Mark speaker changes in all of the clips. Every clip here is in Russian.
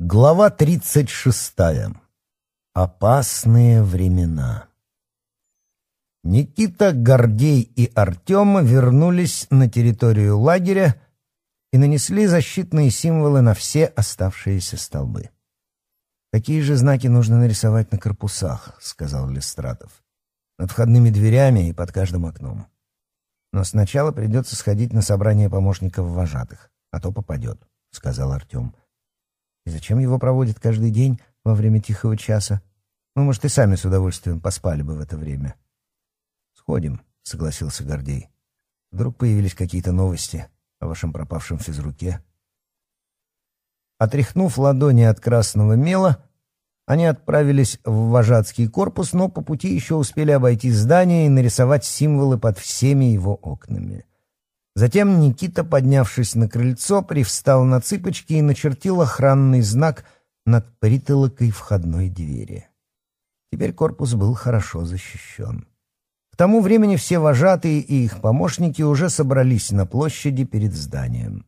Speaker 1: Глава 36. Опасные времена. Никита, Гордей и Артем вернулись на территорию лагеря и нанесли защитные символы на все оставшиеся столбы. «Какие же знаки нужно нарисовать на корпусах?» — сказал Лестратов. «Над входными дверями и под каждым окном. Но сначала придется сходить на собрание помощников вожатых, а то попадет», — сказал Артем. «Артем». И Зачем его проводят каждый день во время тихого часа? Мы, может, и сами с удовольствием поспали бы в это время. «Сходим», — согласился Гордей. «Вдруг появились какие-то новости о вашем пропавшем физруке?» Отряхнув ладони от красного мела, они отправились в вожатский корпус, но по пути еще успели обойти здание и нарисовать символы под всеми его окнами. Затем Никита, поднявшись на крыльцо, привстал на цыпочки и начертил охранный знак над притолокой входной двери. Теперь корпус был хорошо защищен. К тому времени все вожатые и их помощники уже собрались на площади перед зданием.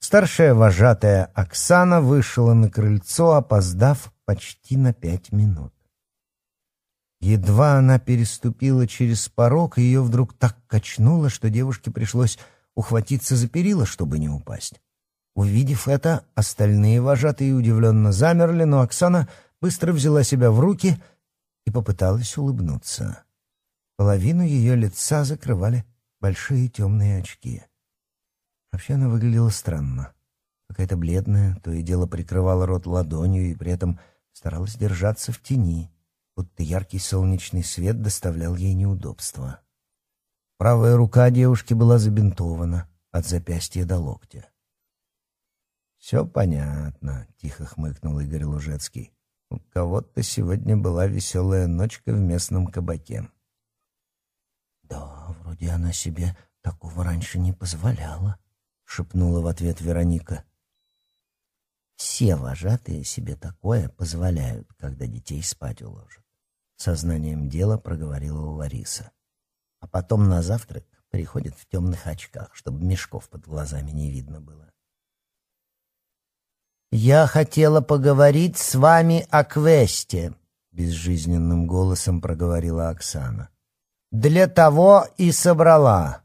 Speaker 1: Старшая вожатая Оксана вышла на крыльцо, опоздав почти на пять минут. Едва она переступила через порог, ее вдруг так качнуло, что девушке пришлось ухватиться за перила, чтобы не упасть. Увидев это, остальные вожатые удивленно замерли, но Оксана быстро взяла себя в руки и попыталась улыбнуться. Половину ее лица закрывали большие темные очки. Вообще она выглядела странно. Какая-то бледная, то и дело прикрывала рот ладонью и при этом старалась держаться в тени — будто яркий солнечный свет доставлял ей неудобства. Правая рука девушки была забинтована от запястья до локтя. «Все понятно», — тихо хмыкнул Игорь Лужецкий. «У кого-то сегодня была веселая ночка в местном кабаке». «Да, вроде она себе такого раньше не позволяла», — шепнула в ответ Вероника. «Все вожатые себе такое позволяют, когда детей спать уложат. Сознанием дела проговорила Лариса. А потом на завтрак приходит в темных очках, чтобы мешков под глазами не видно было. «Я хотела поговорить с вами о квесте», — безжизненным голосом проговорила Оксана. «Для того и собрала».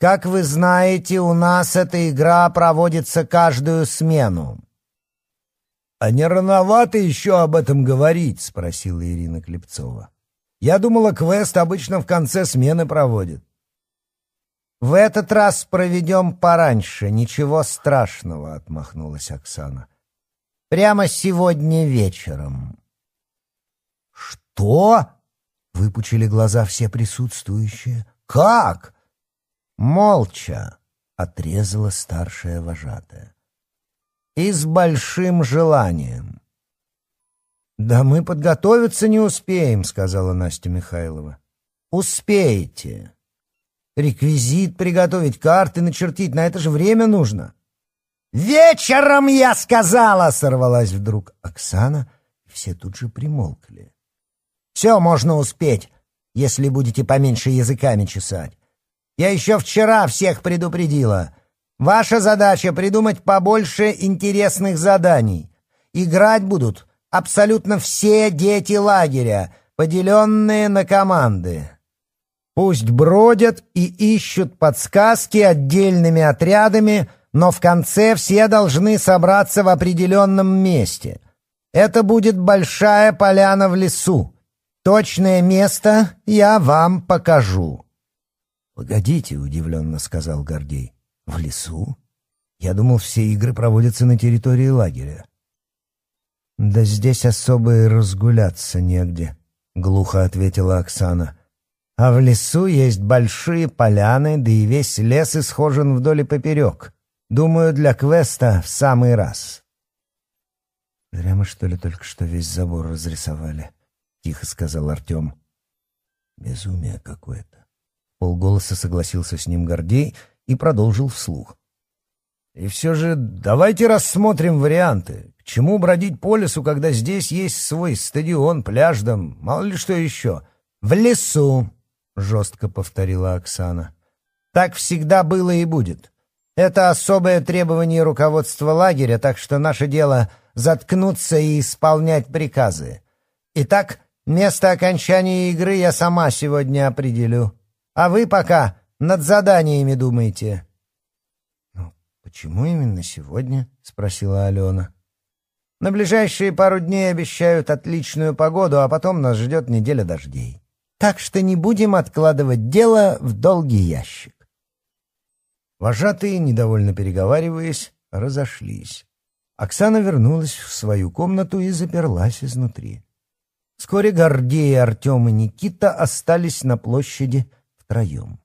Speaker 1: Как вы знаете, у нас эта игра проводится каждую смену. А не рановато еще об этом говорить», — спросила Ирина Клепцова. «Я думала, квест обычно в конце смены проводит». «В этот раз проведем пораньше, ничего страшного», — отмахнулась Оксана. «Прямо сегодня вечером». «Что?» — выпучили глаза все присутствующие. «Как?» «Молча», — отрезала старшая вожатая и с большим желанием. «Да мы подготовиться не успеем», — сказала Настя Михайлова. «Успеете. Реквизит приготовить, карты начертить, на это же время нужно». «Вечером, я сказала!» — сорвалась вдруг Оксана, и все тут же примолкли. «Все можно успеть, если будете поменьше языками чесать. Я еще вчера всех предупредила». Ваша задача придумать побольше интересных заданий. Играть будут абсолютно все дети лагеря, поделенные на команды. Пусть бродят и ищут подсказки отдельными отрядами, но в конце все должны собраться в определенном месте. Это будет большая поляна в лесу. Точное место я вам покажу. «Погодите», — удивленно сказал Гордей. В лесу? Я думал, все игры проводятся на территории лагеря. Да здесь особо и разгуляться негде, глухо ответила Оксана. А в лесу есть большие поляны, да и весь лес исхожен вдоль и поперек. Думаю, для квеста в самый раз. «Зря что ли, только что весь забор разрисовали», — тихо сказал Артем. «Безумие какое-то». Полголоса согласился с ним Гордей и продолжил вслух. «И все же давайте рассмотрим варианты. К чему бродить по лесу, когда здесь есть свой стадион, пляж, дом, мало ли что еще? В лесу!» — жестко повторила Оксана. «Так всегда было и будет. Это особое требование руководства лагеря, так что наше дело — заткнуться и исполнять приказы. Итак, место окончания игры я сама сегодня определю. А вы пока над заданиями думаете?» «Ну, почему именно сегодня?» — спросила Алена. «На ближайшие пару дней обещают отличную погоду, а потом нас ждет неделя дождей. Так что не будем откладывать дело в долгий ящик». Вожатые, недовольно переговариваясь, разошлись. Оксана вернулась в свою комнату и заперлась изнутри. Вскоре Гордей, Артем и Никита остались на площади втроем.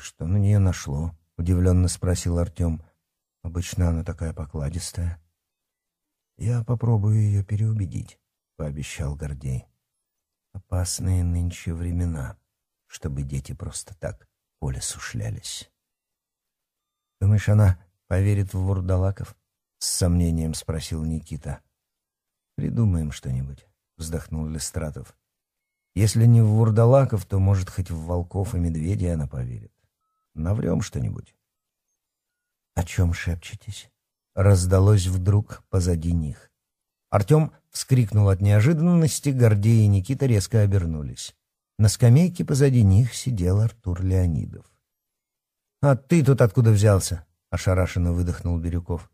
Speaker 1: «Что на нее нашло?» — удивленно спросил Артем. «Обычно она такая покладистая». «Я попробую ее переубедить», — пообещал Гордей. «Опасные нынче времена, чтобы дети просто так по лесу шлялись». «Думаешь, она поверит в вурдалаков?» — с сомнением спросил Никита. «Придумаем что-нибудь», — вздохнул Листратов. «Если не в вурдалаков, то, может, хоть в волков и медведей она поверит» наврём что-нибудь. О чем шепчетесь? Раздалось вдруг позади них. Артем вскрикнул от неожиданности, Гордей и Никита резко обернулись. На скамейке позади них сидел Артур Леонидов. «А ты тут откуда взялся?» — ошарашенно выдохнул Бирюков.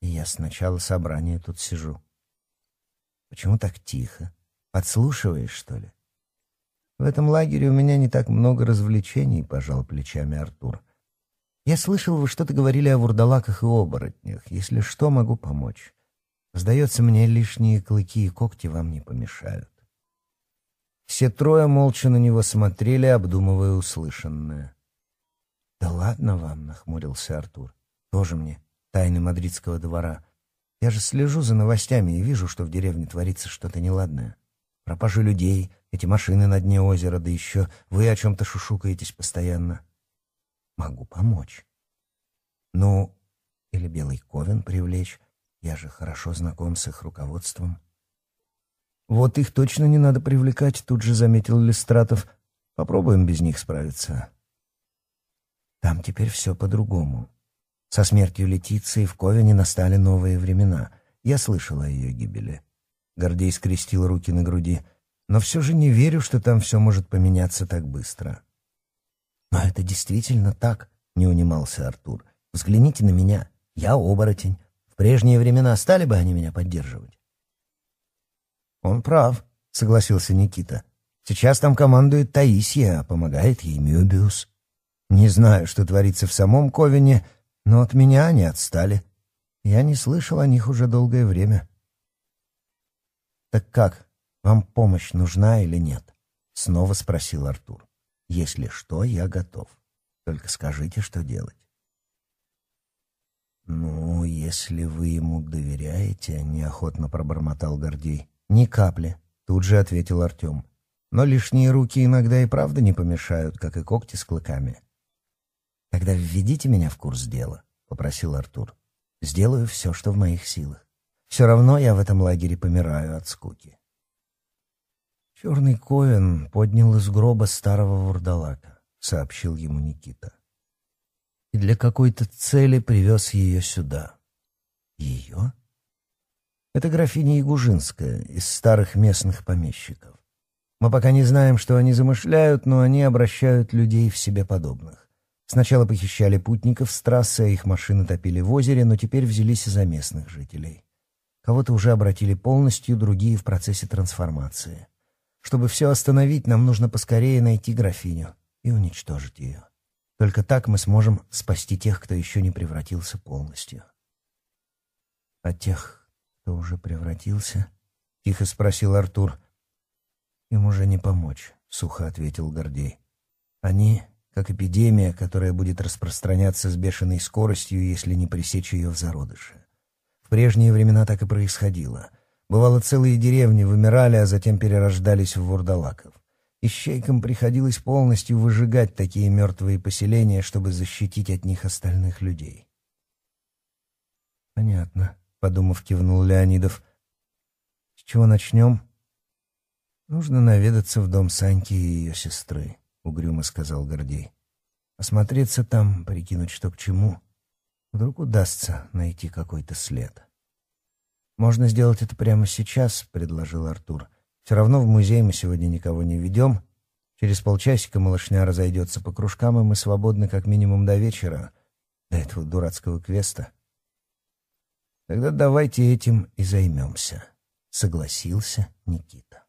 Speaker 1: «Я с начала собрания тут сижу». «Почему так тихо? Подслушиваешь, что ли?» В этом лагере у меня не так много развлечений, — пожал плечами Артур. Я слышал, вы что-то говорили о вурдалаках и оборотнях. Если что, могу помочь. Сдается мне, лишние клыки и когти вам не помешают. Все трое молча на него смотрели, обдумывая услышанное. «Да ладно вам», — нахмурился Артур. «Тоже мне, тайны мадридского двора. Я же слежу за новостями и вижу, что в деревне творится что-то неладное». Пропажи людей, эти машины на дне озера, да еще вы о чем-то шушукаетесь постоянно. Могу помочь. Ну, или Белый Ковен привлечь, я же хорошо знаком с их руководством. Вот их точно не надо привлекать, тут же заметил Листратов. Попробуем без них справиться. Там теперь все по-другому. Со смертью Летиции в Ковене настали новые времена. Я слышала о ее гибели. Гордей скрестил руки на груди. «Но все же не верю, что там все может поменяться так быстро». «Но это действительно так», — не унимался Артур. «Взгляните на меня. Я оборотень. В прежние времена стали бы они меня поддерживать?» «Он прав», — согласился Никита. «Сейчас там командует Таисия, а помогает ей Мюбиус. Не знаю, что творится в самом Ковине, но от меня они отстали. Я не слышал о них уже долгое время». «Так как, вам помощь нужна или нет?» — снова спросил Артур. «Если что, я готов. Только скажите, что делать». «Ну, если вы ему доверяете», — неохотно пробормотал Гордей. «Ни капли», — тут же ответил Артем. «Но лишние руки иногда и правда не помешают, как и когти с клыками». «Тогда введите меня в курс дела», — попросил Артур. «Сделаю все, что в моих силах». Все равно я в этом лагере помираю от скуки. Черный Коэн поднял из гроба старого вурдалака, сообщил ему Никита. И для какой-то цели привез ее сюда. Ее? Это графиня Ягужинская из старых местных помещиков. Мы пока не знаем, что они замышляют, но они обращают людей в себе подобных. Сначала похищали путников с трассы, а их машины топили в озере, но теперь взялись и за местных жителей. Кого-то уже обратили полностью, другие в процессе трансформации. Чтобы все остановить, нам нужно поскорее найти графиню и уничтожить ее. Только так мы сможем спасти тех, кто еще не превратился полностью. — А тех, кто уже превратился? — тихо спросил Артур. — Им уже не помочь, — сухо ответил Гордей. — Они как эпидемия, которая будет распространяться с бешеной скоростью, если не пресечь ее в зародыше прежние времена так и происходило. Бывало, целые деревни вымирали, а затем перерождались в вурдалаков. Ищейкам приходилось полностью выжигать такие мертвые поселения, чтобы защитить от них остальных людей. «Понятно», — подумав, кивнул Леонидов. «С чего начнем?» «Нужно наведаться в дом Саньки и ее сестры», — угрюмо сказал Гордей. «Осмотреться там, прикинуть, что к чему». Вдруг удастся найти какой-то след. «Можно сделать это прямо сейчас», — предложил Артур. «Все равно в музей мы сегодня никого не ведем. Через полчасика малышня разойдется по кружкам, и мы свободны как минимум до вечера, до этого дурацкого квеста». «Тогда давайте этим и займемся», — согласился Никита.